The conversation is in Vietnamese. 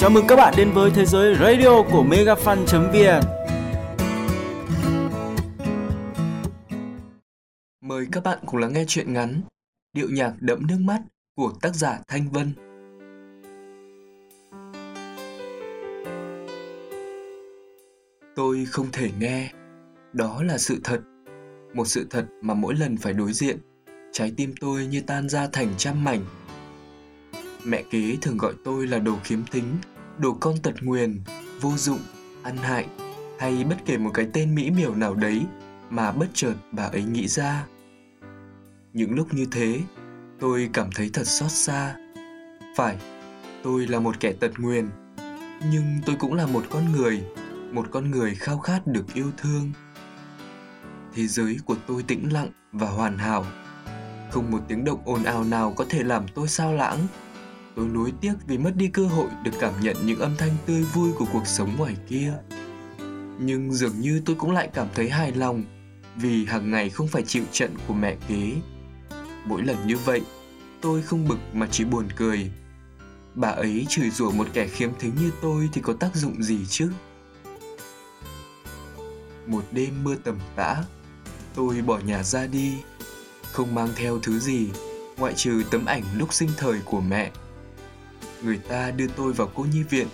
Chào mừng các bạn đến với thế giới radio của megafan.vn Mời các bạn cùng lắng nghe chuyện ngắn, Điệu nhạc đẫm nước mắt của tác giả Thanh Vân. Tôi không thể nghe, Đó là sự thật. Một sự thật mà mỗi lần phải đối diện, Trái tim tôi như tan ra thành trăm mảnh. Mẹ kế thường gọi tôi là đồ khiếm thính, đồ con tật nguyền, vô dụng, ăn hại hay bất kể một cái tên mỹ miều nào đấy mà bất chợt bà ấy nghĩ ra. Những lúc như thế, tôi cảm thấy thật xót xa. Phải, tôi là một kẻ tật nguyền, nhưng tôi cũng là một con người, một con người khao khát được yêu thương. Thế giới của tôi tĩnh lặng và hoàn hảo. Không một tiếng động ồn ào nào có thể làm tôi sao lãng tôi nuối tiếc vì mất đi cơ hội được cảm nhận những âm thanh tươi vui của cuộc sống ngoài kia. Nhưng dường như tôi cũng lại cảm thấy hài lòng vì hàng ngày không phải chịu trận của mẹ kế. Mỗi lần như vậy, tôi không bực mà chỉ buồn cười. Bà ấy chửi rủa một kẻ khiếm thính như tôi thì có tác dụng gì chứ? Một đêm mưa tầm tã, tôi bỏ nhà ra đi, không mang theo thứ gì, ngoại trừ tấm ảnh lúc sinh thời của mẹ người ta đưa tôi vào cô nhi viện.